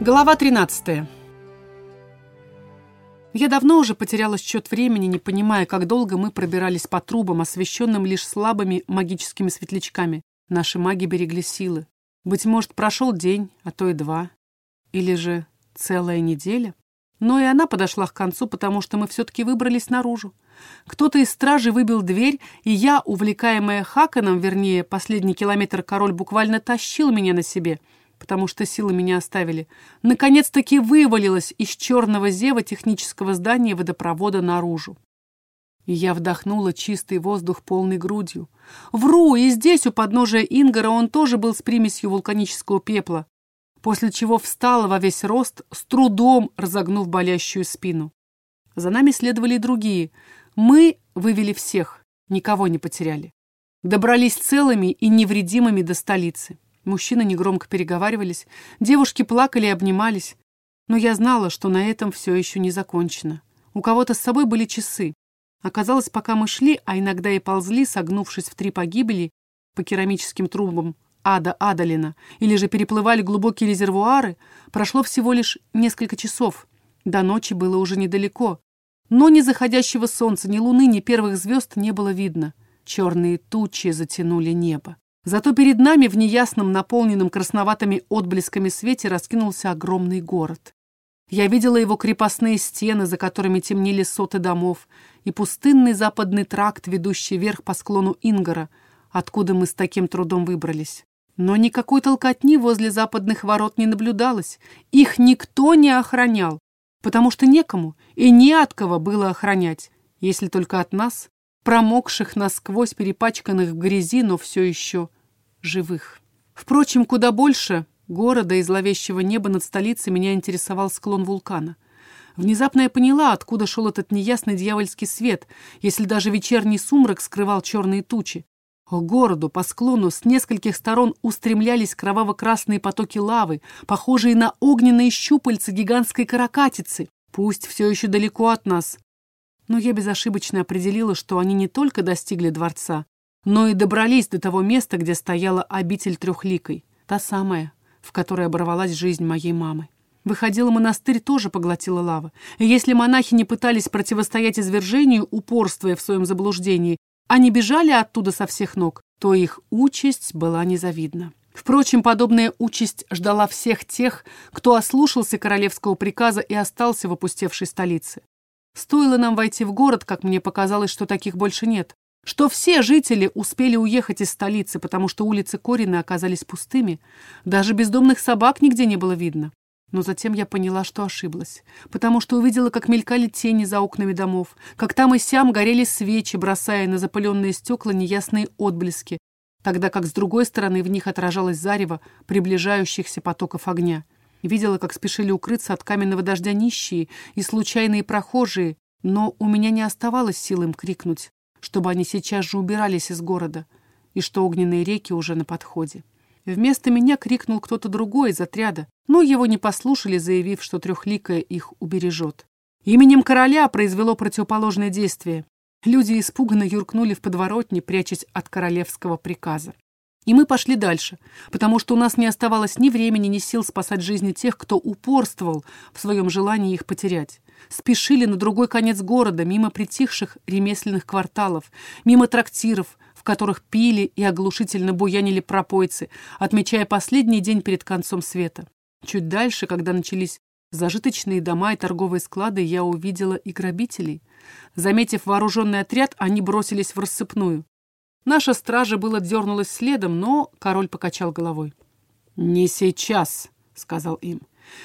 Глава 13. Я давно уже потеряла счет времени, не понимая, как долго мы пробирались по трубам, освещенным лишь слабыми магическими светлячками. Наши маги берегли силы. Быть может, прошел день, а то и два. Или же целая неделя. Но и она подошла к концу, потому что мы все-таки выбрались наружу. Кто-то из стражи выбил дверь, и я, увлекаемая Хаканом, вернее, последний километр король буквально тащил меня на себе — потому что силы меня оставили, наконец-таки вывалилась из черного зева технического здания водопровода наружу. И я вдохнула чистый воздух полной грудью. Вру, и здесь, у подножия Ингара, он тоже был с примесью вулканического пепла, после чего встала во весь рост, с трудом разогнув болящую спину. За нами следовали другие. Мы вывели всех, никого не потеряли. Добрались целыми и невредимыми до столицы. Мужчины негромко переговаривались, девушки плакали и обнимались. Но я знала, что на этом все еще не закончено. У кого-то с собой были часы. Оказалось, пока мы шли, а иногда и ползли, согнувшись в три погибели по керамическим трубам ада Адалина, или же переплывали глубокие резервуары, прошло всего лишь несколько часов. До ночи было уже недалеко. Но ни заходящего солнца, ни луны, ни первых звезд не было видно. Черные тучи затянули небо. Зато перед нами в неясном, наполненном красноватыми отблесками свете раскинулся огромный город. Я видела его крепостные стены, за которыми темнели соты домов, и пустынный западный тракт, ведущий вверх по склону Ингара, откуда мы с таким трудом выбрались. Но никакой толкотни возле западных ворот не наблюдалось. Их никто не охранял, потому что некому и не от кого было охранять, если только от нас, промокших насквозь, перепачканных в грязи, но все еще живых. Впрочем, куда больше города и зловещего неба над столицей меня интересовал склон вулкана. Внезапно я поняла, откуда шел этот неясный дьявольский свет, если даже вечерний сумрак скрывал черные тучи. К городу по склону с нескольких сторон устремлялись кроваво-красные потоки лавы, похожие на огненные щупальца гигантской каракатицы. Пусть все еще далеко от нас, но я безошибочно определила, что они не только достигли дворца, но и добрались до того места, где стояла обитель трехликой, та самая, в которой оборвалась жизнь моей мамы. Выходила, монастырь тоже поглотила лава, и если монахи не пытались противостоять извержению, упорствуя в своем заблуждении, они бежали оттуда со всех ног, то их участь была незавидна. Впрочем, подобная участь ждала всех тех, кто ослушался королевского приказа и остался в опустевшей столице. Стоило нам войти в город, как мне показалось, что таких больше нет. Что все жители успели уехать из столицы, потому что улицы Корины оказались пустыми. Даже бездомных собак нигде не было видно. Но затем я поняла, что ошиблась, потому что увидела, как мелькали тени за окнами домов, как там и сям горели свечи, бросая на запыленные стекла неясные отблески, тогда как с другой стороны в них отражалось зарево приближающихся потоков огня. Видела, как спешили укрыться от каменного дождя нищие и случайные прохожие, но у меня не оставалось сил им крикнуть, чтобы они сейчас же убирались из города, и что огненные реки уже на подходе. Вместо меня крикнул кто-то другой из отряда, но его не послушали, заявив, что трехликая их убережет. Именем короля произвело противоположное действие. Люди испуганно юркнули в подворотни, прячась от королевского приказа. И мы пошли дальше, потому что у нас не оставалось ни времени, ни сил спасать жизни тех, кто упорствовал в своем желании их потерять. Спешили на другой конец города, мимо притихших ремесленных кварталов, мимо трактиров, в которых пили и оглушительно буянили пропойцы, отмечая последний день перед концом света. Чуть дальше, когда начались зажиточные дома и торговые склады, я увидела и грабителей. Заметив вооруженный отряд, они бросились в рассыпную. Наша стража было дернулась следом, но король покачал головой. «Не сейчас», — сказал им.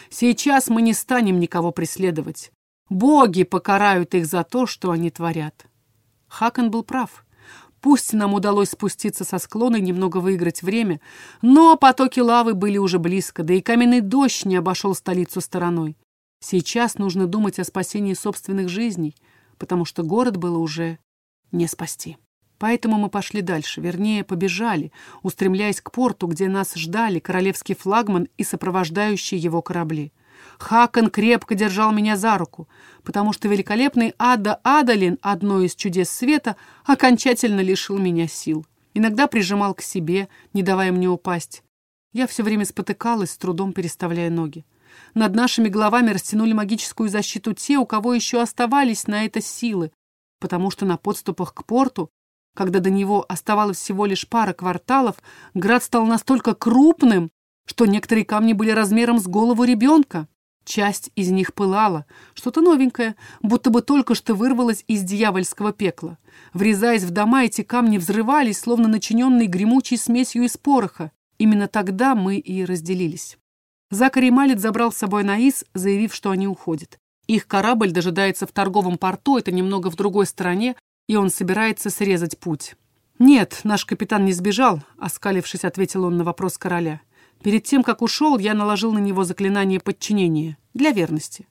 «Сейчас мы не станем никого преследовать. Боги покарают их за то, что они творят». Хакон был прав. Пусть нам удалось спуститься со склона и немного выиграть время, но потоки лавы были уже близко, да и каменный дождь не обошел столицу стороной. Сейчас нужно думать о спасении собственных жизней, потому что город было уже не спасти. Поэтому мы пошли дальше, вернее, побежали, устремляясь к порту, где нас ждали королевский флагман и сопровождающие его корабли. Хакон крепко держал меня за руку, потому что великолепный Ада Адалин, одно из чудес света, окончательно лишил меня сил. Иногда прижимал к себе, не давая мне упасть. Я все время спотыкалась, с трудом переставляя ноги. над нашими головами растянули магическую защиту те, у кого еще оставались на это силы, потому что на подступах к порту, когда до него оставалось всего лишь пара кварталов, град стал настолько крупным, что некоторые камни были размером с голову ребенка. Часть из них пылала, что-то новенькое, будто бы только что вырвалось из дьявольского пекла. Врезаясь в дома, эти камни взрывались, словно начиненные гремучей смесью из пороха. Именно тогда мы и разделились. Закари Малет забрал с собой Наис, заявив, что они уходят. Их корабль дожидается в торговом порту, это немного в другой стороне, и он собирается срезать путь. «Нет, наш капитан не сбежал», — оскалившись, ответил он на вопрос короля. Перед тем, как ушел, я наложил на него заклинание подчинения. Для верности.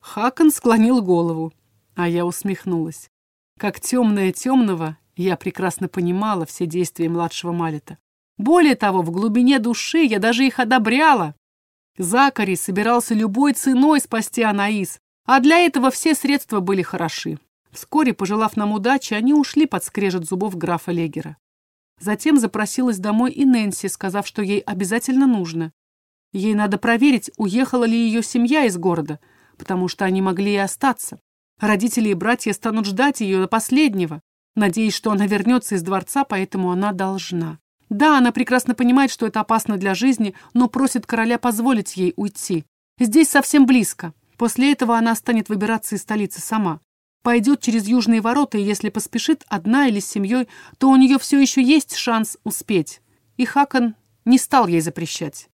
Хакон склонил голову, а я усмехнулась. Как темное темного, я прекрасно понимала все действия младшего Малета. Более того, в глубине души я даже их одобряла. Закари собирался любой ценой спасти Анаис, а для этого все средства были хороши. Вскоре, пожелав нам удачи, они ушли под скрежет зубов графа Легера. Затем запросилась домой и Нэнси, сказав, что ей обязательно нужно. Ей надо проверить, уехала ли ее семья из города, потому что они могли и остаться. Родители и братья станут ждать ее до последнего, надеясь, что она вернется из дворца, поэтому она должна. Да, она прекрасно понимает, что это опасно для жизни, но просит короля позволить ей уйти. Здесь совсем близко. После этого она станет выбираться из столицы сама. Пойдет через южные ворота, и если поспешит одна или с семьей, то у нее все еще есть шанс успеть. И Хакон не стал ей запрещать.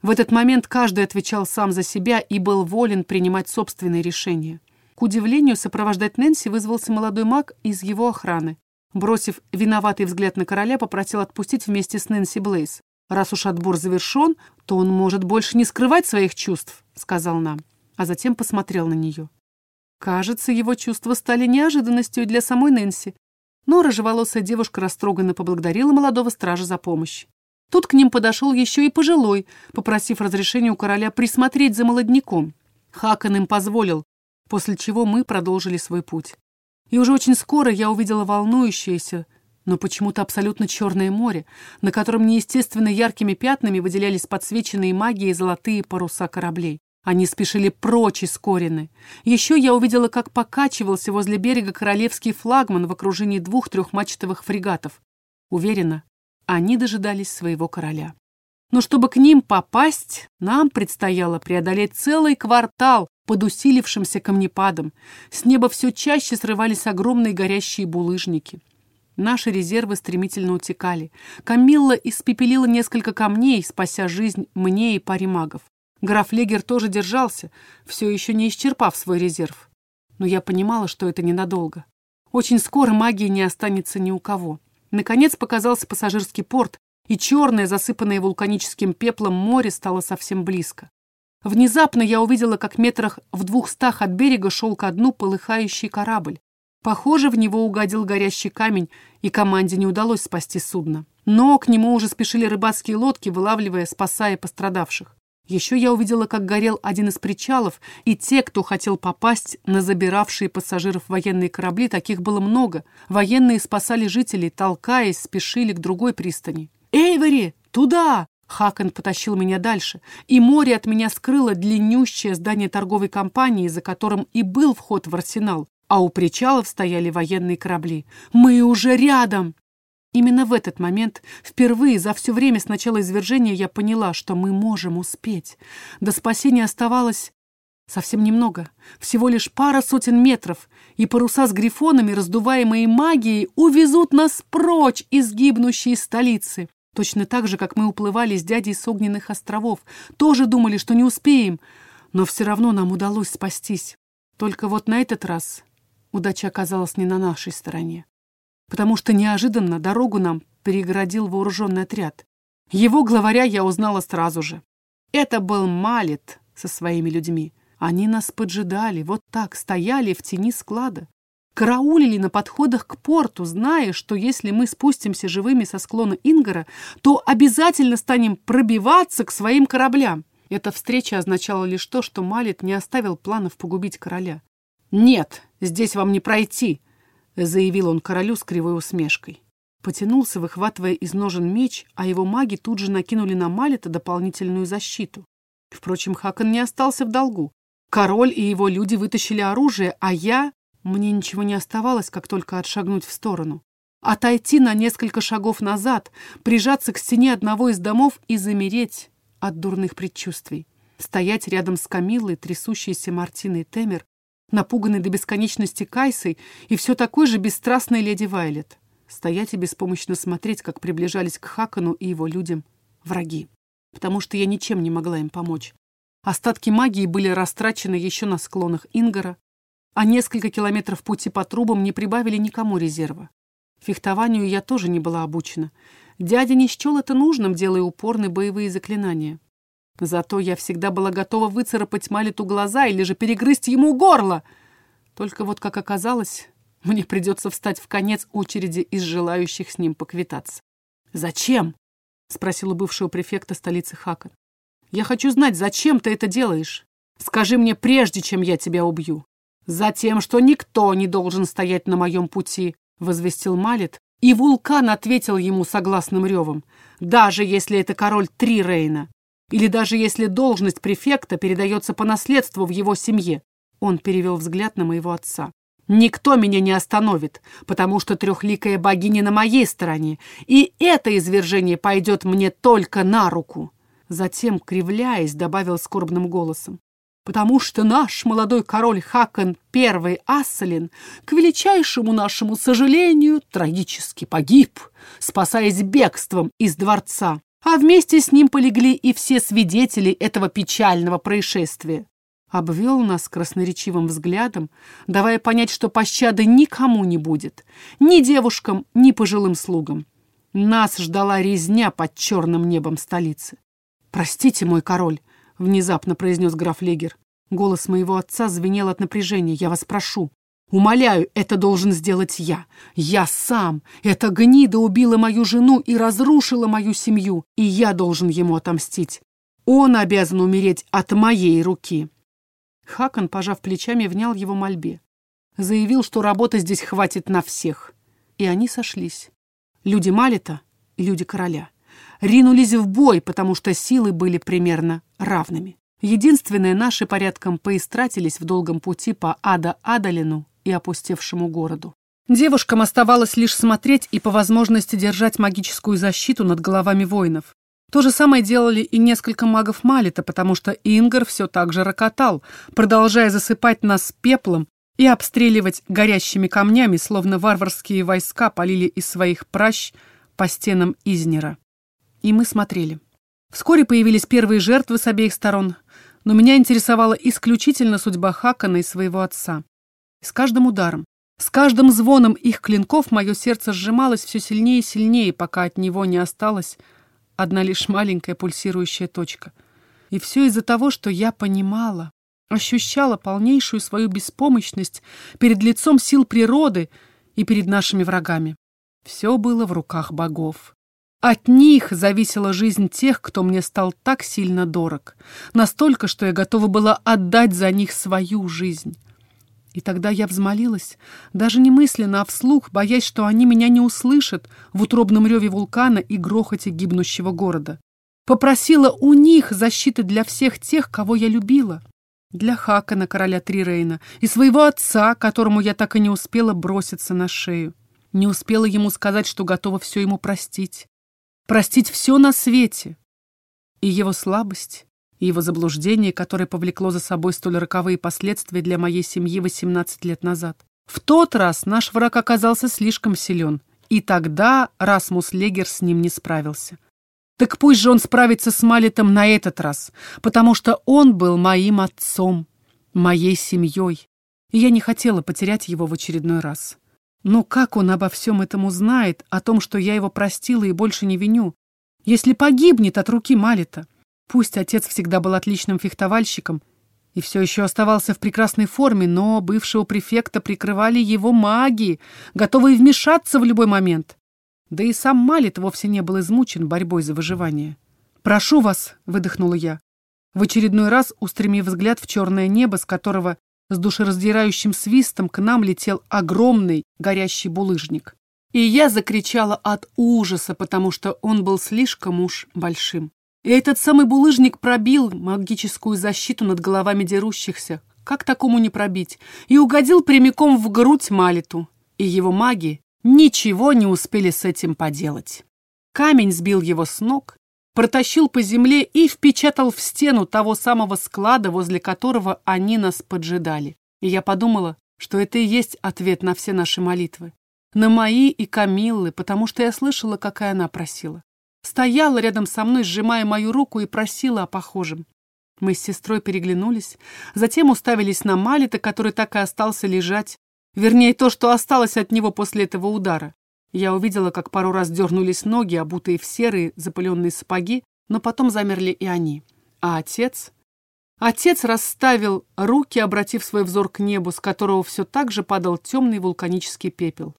В этот момент каждый отвечал сам за себя и был волен принимать собственные решения. К удивлению, сопровождать Нэнси вызвался молодой маг из его охраны. Бросив виноватый взгляд на короля, попросил отпустить вместе с Нэнси Блейз. «Раз уж отбор завершен, то он может больше не скрывать своих чувств», — сказал нам, а затем посмотрел на нее. Кажется, его чувства стали неожиданностью для самой Нэнси. Но рыжеволосая девушка растроганно поблагодарила молодого стража за помощь. Тут к ним подошел еще и пожилой, попросив разрешения у короля присмотреть за молодняком. Хакон им позволил, после чего мы продолжили свой путь. И уже очень скоро я увидела волнующееся, но почему-то абсолютно черное море, на котором неестественно яркими пятнами выделялись подсвеченные магией золотые паруса кораблей. Они спешили прочь из Корины. Еще я увидела, как покачивался возле берега королевский флагман в окружении двух трехмачтовых фрегатов. Уверена, они дожидались своего короля. Но чтобы к ним попасть, нам предстояло преодолеть целый квартал под усилившимся камнепадом. С неба все чаще срывались огромные горящие булыжники. Наши резервы стремительно утекали. Камилла испепелила несколько камней, спася жизнь мне и паре магов. Граф Легер тоже держался, все еще не исчерпав свой резерв. Но я понимала, что это ненадолго. Очень скоро магии не останется ни у кого. Наконец показался пассажирский порт, и черное, засыпанное вулканическим пеплом море стало совсем близко. Внезапно я увидела, как метрах в двухстах от берега шел ко дну полыхающий корабль. Похоже, в него угодил горящий камень, и команде не удалось спасти судно. Но к нему уже спешили рыбацкие лодки, вылавливая, спасая пострадавших. Еще я увидела, как горел один из причалов, и те, кто хотел попасть на забиравшие пассажиров военные корабли, таких было много. Военные спасали жителей, толкаясь, спешили к другой пристани. «Эйвери, туда!» Хакон потащил меня дальше, и море от меня скрыло длиннющее здание торговой компании, за которым и был вход в арсенал, а у причалов стояли военные корабли. «Мы уже рядом!» Именно в этот момент, впервые за все время с начала извержения, я поняла, что мы можем успеть. До спасения оставалось совсем немного, всего лишь пара сотен метров, и паруса с грифонами, раздуваемые магией, увезут нас прочь из гибнущей столицы. Точно так же, как мы уплывали с дядей с огненных островов, тоже думали, что не успеем, но все равно нам удалось спастись. Только вот на этот раз удача оказалась не на нашей стороне потому что неожиданно дорогу нам перегородил вооруженный отряд. Его главаря я узнала сразу же. Это был Малет со своими людьми. Они нас поджидали, вот так, стояли в тени склада. Караулили на подходах к порту, зная, что если мы спустимся живыми со склона Ингара, то обязательно станем пробиваться к своим кораблям. Эта встреча означала лишь то, что Малет не оставил планов погубить короля. «Нет, здесь вам не пройти», заявил он королю с кривой усмешкой. Потянулся, выхватывая из ножен меч, а его маги тут же накинули на Малета дополнительную защиту. Впрочем, Хакон не остался в долгу. Король и его люди вытащили оружие, а я... Мне ничего не оставалось, как только отшагнуть в сторону. Отойти на несколько шагов назад, прижаться к стене одного из домов и замереть от дурных предчувствий. Стоять рядом с Камиллой, трясущейся Мартиной Темер, напуганной до бесконечности Кайсой и все такой же бесстрастной леди Вайлет. Стоять и беспомощно смотреть, как приближались к Хакану и его людям враги. Потому что я ничем не могла им помочь. Остатки магии были растрачены еще на склонах Ингара, а несколько километров пути по трубам не прибавили никому резерва. Фехтованию я тоже не была обучена. Дядя не счел это нужным, делая упорные боевые заклинания. Зато я всегда была готова выцарапать Малиту глаза или же перегрызть ему горло. Только вот, как оказалось, мне придется встать в конец очереди из желающих с ним поквитаться. «Зачем?» — спросил у бывшего префекта столицы Хакан. «Я хочу знать, зачем ты это делаешь? Скажи мне прежде, чем я тебя убью». «Затем, что никто не должен стоять на моем пути», возвестил Малит, и вулкан ответил ему согласным ревом, даже если это король Три Рейна, или даже если должность префекта передается по наследству в его семье. Он перевел взгляд на моего отца. Никто меня не остановит, потому что трехликая богиня на моей стороне, и это извержение пойдет мне только на руку. Затем, кривляясь, добавил скорбным голосом потому что наш молодой король Хакон I Асселин, к величайшему нашему сожалению, трагически погиб, спасаясь бегством из дворца, а вместе с ним полегли и все свидетели этого печального происшествия. Обвел нас красноречивым взглядом, давая понять, что пощады никому не будет, ни девушкам, ни пожилым слугам. Нас ждала резня под черным небом столицы. «Простите, мой король», — внезапно произнес граф Легер. Голос моего отца звенел от напряжения. «Я вас прошу, Умоляю, это должен сделать я. Я сам. Эта гнида убила мою жену и разрушила мою семью, и я должен ему отомстить. Он обязан умереть от моей руки. Хакон, пожав плечами, внял его мольбе. Заявил, что работы здесь хватит на всех. И они сошлись. Люди Малита и люди короля. Ринулись в бой, потому что силы были примерно равными. Единственное, наши порядком поистратились в долгом пути по Ада-Адалину и опустевшему городу. Девушкам оставалось лишь смотреть и по возможности держать магическую защиту над головами воинов. То же самое делали и несколько магов Малита, потому что Ингар все так же рокотал, продолжая засыпать нас пеплом и обстреливать горящими камнями, словно варварские войска полили из своих пращ по стенам Изнера. И мы смотрели. Вскоре появились первые жертвы с обеих сторон — но меня интересовала исключительно судьба Хакана и своего отца. С каждым ударом, с каждым звоном их клинков мое сердце сжималось все сильнее и сильнее, пока от него не осталась одна лишь маленькая пульсирующая точка. И все из-за того, что я понимала, ощущала полнейшую свою беспомощность перед лицом сил природы и перед нашими врагами. Все было в руках богов. От них зависела жизнь тех, кто мне стал так сильно дорог, настолько, что я готова была отдать за них свою жизнь. И тогда я взмолилась, даже не мысленно, а вслух, боясь, что они меня не услышат в утробном реве вулкана и грохоте гибнущего города. Попросила у них защиты для всех тех, кого я любила. Для Хакана, короля Трирейна, и своего отца, которому я так и не успела броситься на шею. Не успела ему сказать, что готова все ему простить простить все на свете. И его слабость, и его заблуждение, которое повлекло за собой столь роковые последствия для моей семьи 18 лет назад. В тот раз наш враг оказался слишком силен, и тогда Расмус Легер с ним не справился. Так пусть же он справится с Малитом на этот раз, потому что он был моим отцом, моей семьей, и я не хотела потерять его в очередной раз. Но как он обо всем этом узнает, о том, что я его простила и больше не виню? Если погибнет от руки Малита? Пусть отец всегда был отличным фехтовальщиком и все еще оставался в прекрасной форме, но бывшего префекта прикрывали его маги, готовые вмешаться в любой момент. Да и сам Малит вовсе не был измучен борьбой за выживание. «Прошу вас», — выдохнула я, в очередной раз устремив взгляд в черное небо, с которого с душераздирающим свистом к нам летел огромный горящий булыжник. И я закричала от ужаса, потому что он был слишком уж большим. И этот самый булыжник пробил магическую защиту над головами дерущихся. Как такому не пробить? И угодил прямиком в грудь Малиту. И его маги ничего не успели с этим поделать. Камень сбил его с ног, протащил по земле и впечатал в стену того самого склада, возле которого они нас поджидали. И я подумала, что это и есть ответ на все наши молитвы. На мои и Камиллы, потому что я слышала, какая она просила. Стояла рядом со мной, сжимая мою руку, и просила о похожем. Мы с сестрой переглянулись, затем уставились на Малита, который так и остался лежать, вернее, то, что осталось от него после этого удара. Я увидела, как пару раз дернулись ноги, обутые в серые запыленные сапоги, но потом замерли и они. А отец? Отец расставил руки, обратив свой взор к небу, с которого все так же падал темный вулканический пепел.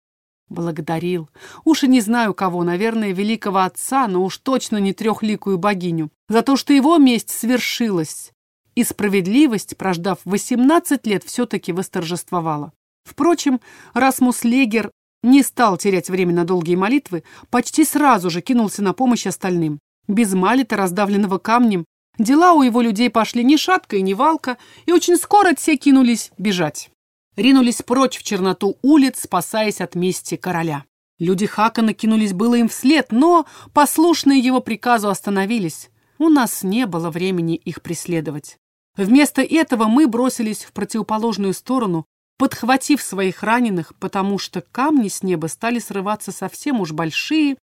Благодарил. Уж и не знаю кого, наверное, великого отца, но уж точно не трехликую богиню, за то, что его месть свершилась. И справедливость, прождав 18 лет, все-таки восторжествовала. Впрочем, Расмус Легер не стал терять время на долгие молитвы, почти сразу же кинулся на помощь остальным. Без малита, раздавленного камнем, дела у его людей пошли ни шатка и ни валка, и очень скоро все кинулись бежать ринулись прочь в черноту улиц, спасаясь от мести короля. Люди Хакана кинулись было им вслед, но, послушные его приказу, остановились. У нас не было времени их преследовать. Вместо этого мы бросились в противоположную сторону, подхватив своих раненых, потому что камни с неба стали срываться совсем уж большие,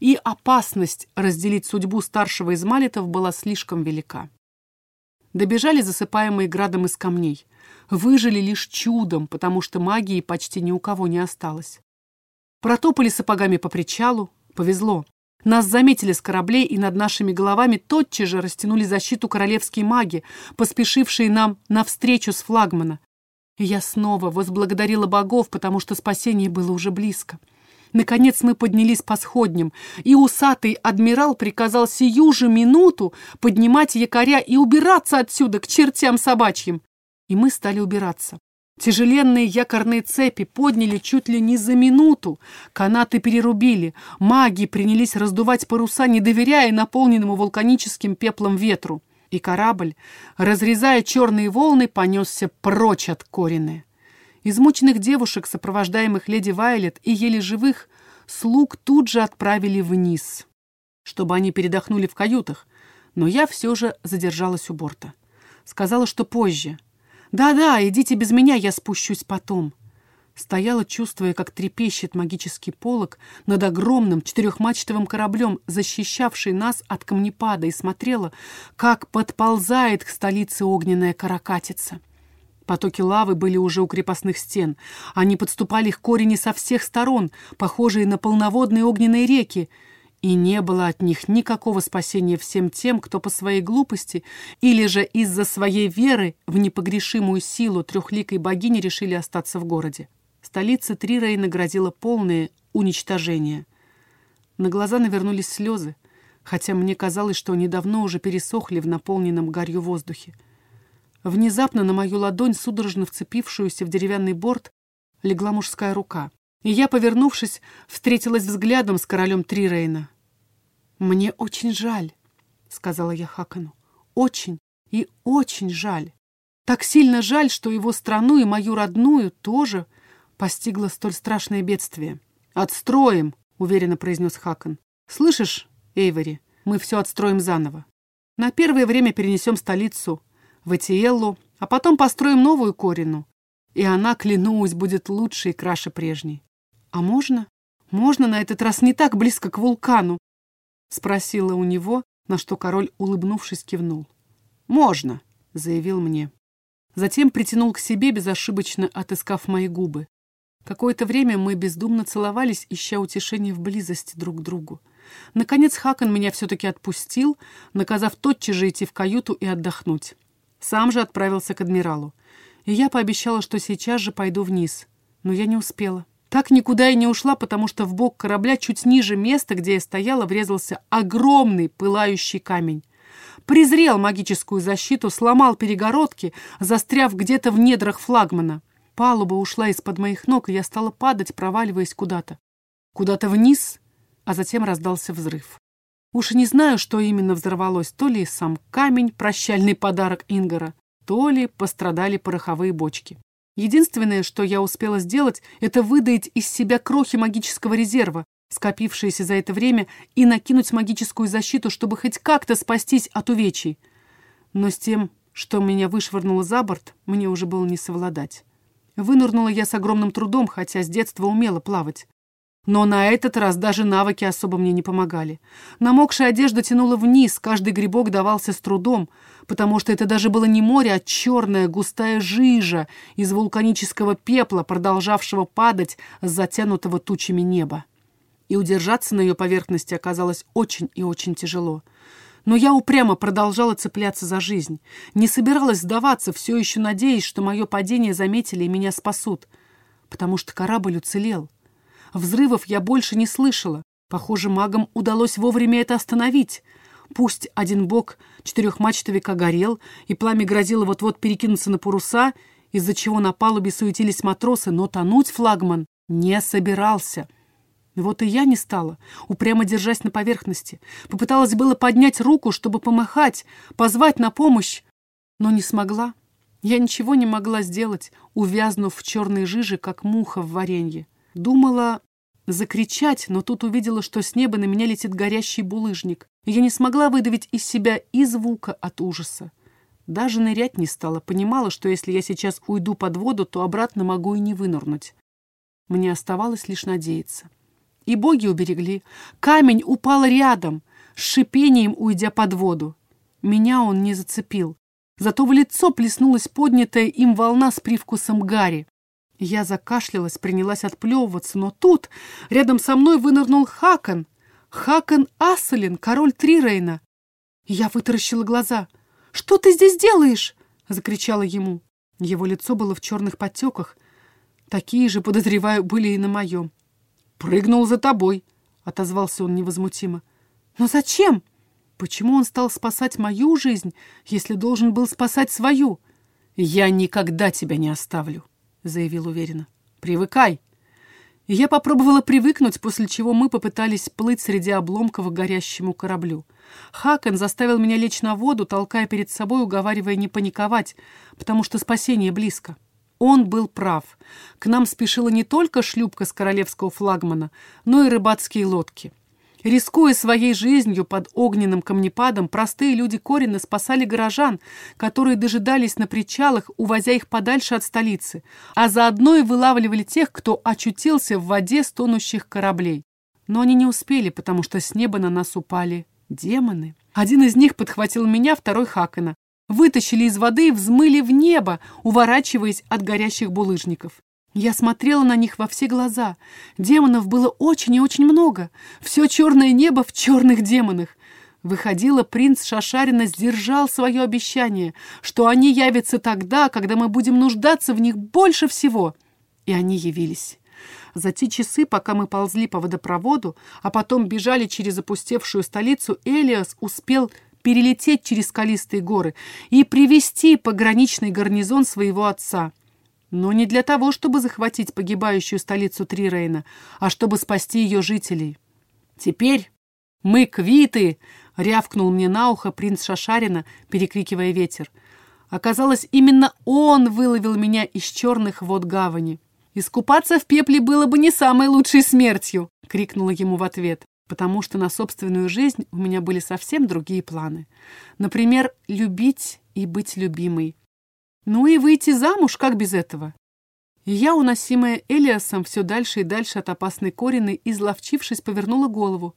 и опасность разделить судьбу старшего из малитов была слишком велика. Добежали засыпаемые градом из камней выжили лишь чудом, потому что магии почти ни у кого не осталось. Протопали сапогами по причалу, повезло. Нас заметили с кораблей, и над нашими головами тотчас же растянули защиту королевские маги, поспешившие нам навстречу с флагмана. И я снова возблагодарила богов, потому что спасение было уже близко. Наконец мы поднялись по сходням, и усатый адмирал приказал сию же минуту поднимать якоря и убираться отсюда к чертям собачьим и мы стали убираться. Тяжеленные якорные цепи подняли чуть ли не за минуту, канаты перерубили, маги принялись раздувать паруса, не доверяя наполненному вулканическим пеплом ветру. И корабль, разрезая черные волны, понесся прочь от Корины. Измученных девушек, сопровождаемых леди Вайлет и еле живых, слуг тут же отправили вниз, чтобы они передохнули в каютах, но я все же задержалась у борта. Сказала, что позже — «Да-да, идите без меня, я спущусь потом». Стояла, чувствуя, как трепещет магический полог над огромным четырехмачтовым кораблем, защищавший нас от камнепада, и смотрела, как подползает к столице огненная каракатица. Потоки лавы были уже у крепостных стен. Они подступали к корени со всех сторон, похожие на полноводные огненные реки, и не было от них никакого спасения всем тем, кто по своей глупости или же из-за своей веры в непогрешимую силу трехликой богини решили остаться в городе. Столица Трирей наградила полное уничтожение. На глаза навернулись слезы, хотя мне казалось, что они давно уже пересохли в наполненном гарью воздухе. Внезапно на мою ладонь, судорожно вцепившуюся в деревянный борт, легла мужская рука. И я, повернувшись, встретилась взглядом с королем Трирейна. «Мне очень жаль», — сказала я Хакану. «Очень и очень жаль. Так сильно жаль, что его страну и мою родную тоже постигло столь страшное бедствие. «Отстроим», — уверенно произнес Хакан. «Слышишь, Эйвори, мы все отстроим заново. На первое время перенесем столицу в Этиеллу, а потом построим новую Корину. И она, клянусь, будет лучше и краше прежней. А можно? Можно на этот раз не так близко к вулкану, Спросила у него, на что король, улыбнувшись, кивнул. «Можно», — заявил мне. Затем притянул к себе, безошибочно отыскав мои губы. Какое-то время мы бездумно целовались, ища утешения в близости друг к другу. Наконец Хакон меня все-таки отпустил, наказав тотчас же идти в каюту и отдохнуть. Сам же отправился к адмиралу. И я пообещала, что сейчас же пойду вниз. Но я не успела. Так никуда и не ушла, потому что в бок корабля, чуть ниже места, где я стояла, врезался огромный пылающий камень. Презрел магическую защиту, сломал перегородки, застряв где-то в недрах флагмана. Палуба ушла из-под моих ног, и я стала падать, проваливаясь куда-то. Куда-то вниз, а затем раздался взрыв. Уж не знаю, что именно взорвалось, то ли сам камень, прощальный подарок Ингара, то ли пострадали пороховые бочки. Единственное, что я успела сделать, это выдаить из себя крохи магического резерва, скопившиеся за это время, и накинуть магическую защиту, чтобы хоть как-то спастись от увечий. Но с тем, что меня вышвырнуло за борт, мне уже было не совладать. Вынырнула я с огромным трудом, хотя с детства умела плавать. Но на этот раз даже навыки особо мне не помогали. Намокшая одежда тянула вниз, каждый грибок давался с трудом, потому что это даже было не море, а черная густая жижа из вулканического пепла, продолжавшего падать с затянутого тучами неба. И удержаться на ее поверхности оказалось очень и очень тяжело. Но я упрямо продолжала цепляться за жизнь. Не собиралась сдаваться, все еще надеясь, что мое падение заметили и меня спасут. Потому что корабль уцелел. Взрывов я больше не слышала. Похоже, магам удалось вовремя это остановить. Пусть один бок четырехмачтовика горел, и пламя грозило вот-вот перекинуться на паруса, из-за чего на палубе суетились матросы, но тонуть флагман не собирался. Вот и я не стала, упрямо держась на поверхности. Попыталась было поднять руку, чтобы помахать, позвать на помощь, но не смогла. Я ничего не могла сделать, увязнув в черной жиже, как муха в варенье. Думала закричать, но тут увидела, что с неба на меня летит горящий булыжник, я не смогла выдавить из себя и звука от ужаса. Даже нырять не стала, понимала, что если я сейчас уйду под воду, то обратно могу и не вынырнуть. Мне оставалось лишь надеяться. И боги уберегли. Камень упал рядом, с шипением уйдя под воду. Меня он не зацепил. Зато в лицо плеснулась поднятая им волна с привкусом гари. Я закашлялась, принялась отплевываться, но тут рядом со мной вынырнул Хакон. Хакон Асселин, король Трирейна. Я вытаращила глаза. «Что ты здесь делаешь?» — закричала ему. Его лицо было в черных подтеках. Такие же, подозреваю, были и на моем. «Прыгнул за тобой», — отозвался он невозмутимо. «Но зачем? Почему он стал спасать мою жизнь, если должен был спасать свою? Я никогда тебя не оставлю» заявил уверенно. «Привыкай!» И я попробовала привыкнуть, после чего мы попытались плыть среди обломков к горящему кораблю. Хакен заставил меня лечь на воду, толкая перед собой, уговаривая не паниковать, потому что спасение близко. Он был прав. К нам спешила не только шлюпка с королевского флагмана, но и рыбацкие лодки. Рискуя своей жизнью под огненным камнепадом, простые люди Корина спасали горожан, которые дожидались на причалах, увозя их подальше от столицы, а заодно и вылавливали тех, кто очутился в воде стонущих кораблей. Но они не успели, потому что с неба на нас упали демоны. Один из них подхватил меня, второй Хакена. Вытащили из воды и взмыли в небо, уворачиваясь от горящих булыжников. Я смотрела на них во все глаза. Демонов было очень и очень много. Все черное небо в черных демонах. Выходило, принц Шашарина сдержал свое обещание, что они явятся тогда, когда мы будем нуждаться в них больше всего. И они явились. За те часы, пока мы ползли по водопроводу, а потом бежали через опустевшую столицу, Элиас успел перелететь через скалистые горы и привести пограничный гарнизон своего отца — но не для того, чтобы захватить погибающую столицу Трирейна, а чтобы спасти ее жителей. «Теперь мы квиты!» — рявкнул мне на ухо принц Шашарина, перекрикивая ветер. Оказалось, именно он выловил меня из черных вод гавани. «Искупаться в пепле было бы не самой лучшей смертью!» — крикнула ему в ответ, потому что на собственную жизнь у меня были совсем другие планы. Например, любить и быть любимой. Ну и выйти замуж, как без этого? Я, уносимая Элиасом все дальше и дальше от опасной корины, изловчившись, повернула голову.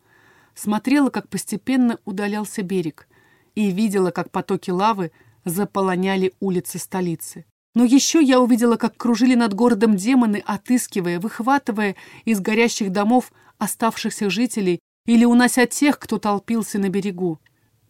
Смотрела, как постепенно удалялся берег. И видела, как потоки лавы заполоняли улицы столицы. Но еще я увидела, как кружили над городом демоны, отыскивая, выхватывая из горящих домов оставшихся жителей или унося тех, кто толпился на берегу.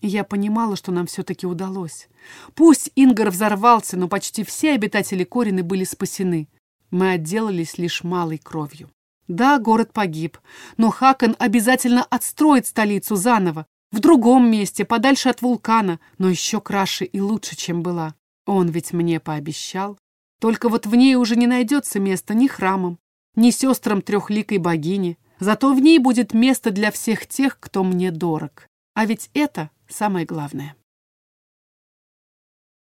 И я понимала, что нам все-таки удалось. Пусть Ингар взорвался, но почти все обитатели Корины были спасены. Мы отделались лишь малой кровью. Да, город погиб, но Хакон обязательно отстроит столицу заново, в другом месте, подальше от вулкана, но еще краше и лучше, чем была. Он ведь мне пообещал. Только вот в ней уже не найдется места ни храмам, ни сестрам трехликой богини. Зато в ней будет место для всех тех, кто мне дорог. А ведь это самое главное.